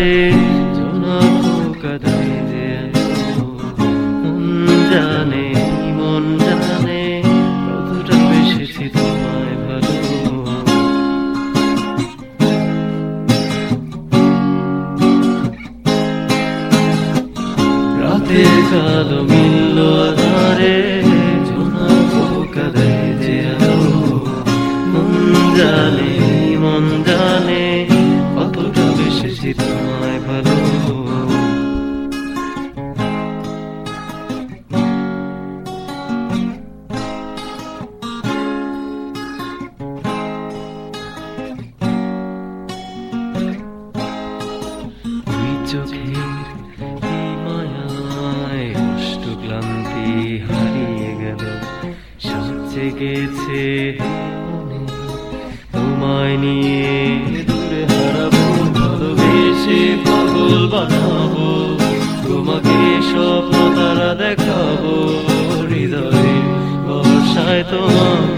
ধারে জোনাক কাদাই যে মন জানে মন জানে কতটা বেশি তোমায় ভালো রাতের কালো মিলল আধারে জোনাক কাদাই যে আলো মন জানে মন জানে কতটা বেশি তোমায় ভালো ক্লান্তি হারিয়ে গেল সব জেগেছে মনে তোমায় নিয়ে ভালোবেসে পাগল বানাবো। তোমাকে স্বপ্ন তারা দেখাবো। হৃদয়ে বর্ষায় তোমাকে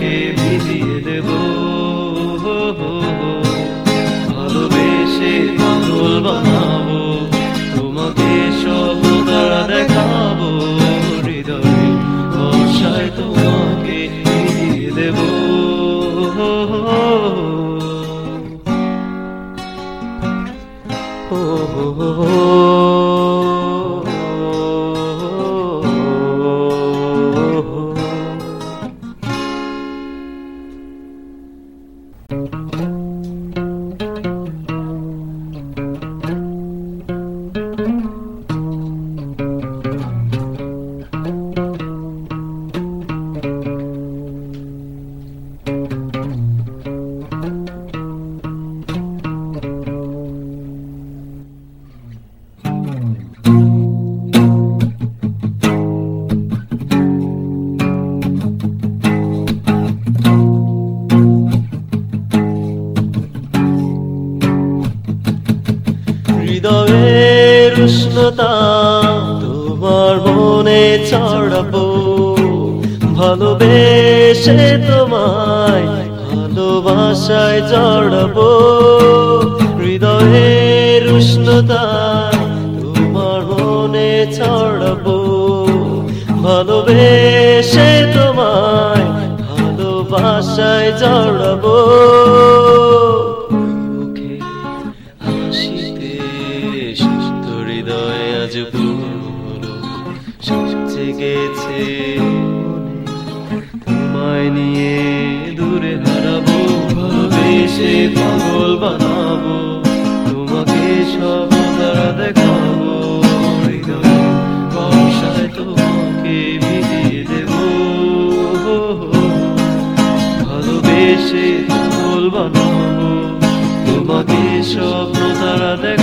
oh, oh, oh. হৃদয়ের উষ্ণতা, তোমার মনে ছড়াবো ভালোবেসে তোমায় ভালোবাসায় জড়াবো হৃদয়ের উষ্ণতা, তোমার মনে ছড়াবো ভালোবেসে তোমায় ভালোবাসায় জড়াবো সব জেগেছে তোমায় নিয়ে দূরে হারাবো ভাবেশে পাগল বানাবো। তোমাকে সব তারা দেখাবো। বর্ষায় তোমাকে ভিজিয়ে দেব। ভালোবেসে পাগল বানাবো। তোমাকে সব তারা দেখ